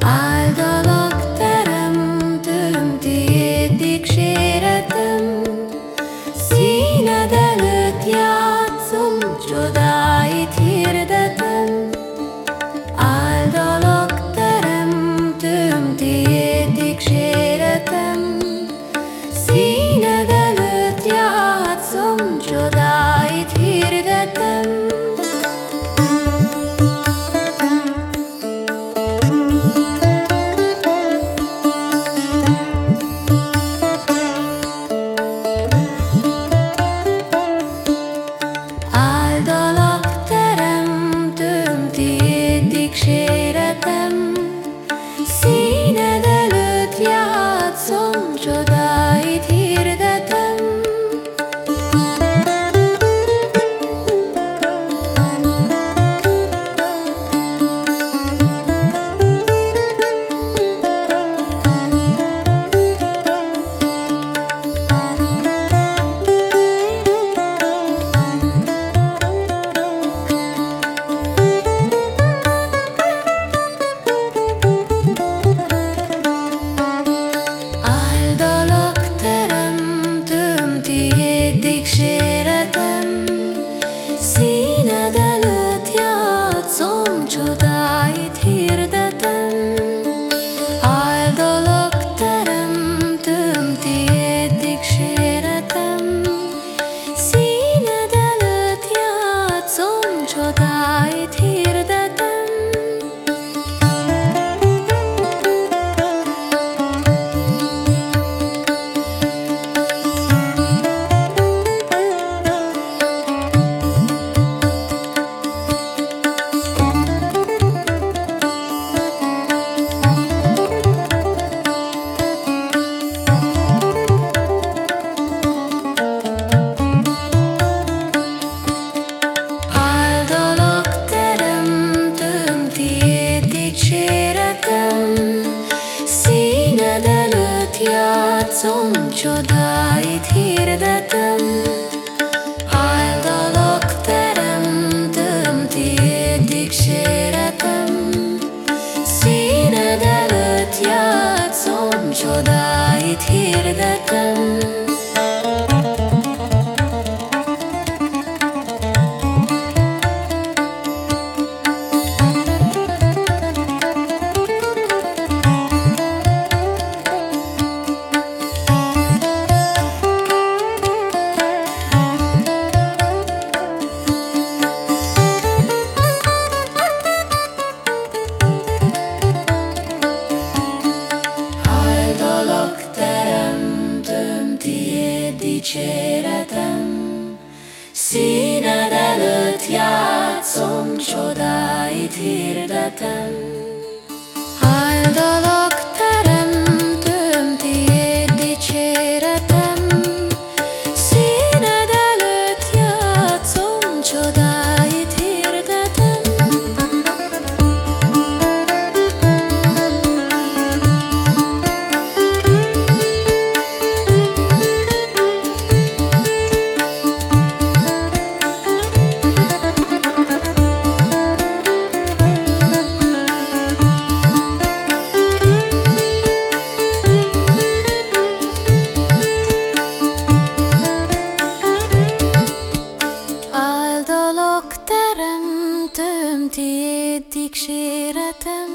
Áldalak teremtőm, tiéd dicséretem, Színed előtt játszom, csodáit hirdem. Isten csodáit hirdetem, áldalak teremtőm, tiéd dicséretem, színed előtt játszom, csodáit hirdetem. arcom csodáit hirdetem. életem,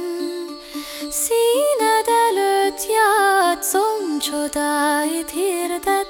színed előtt játszom, csodáit hirdet.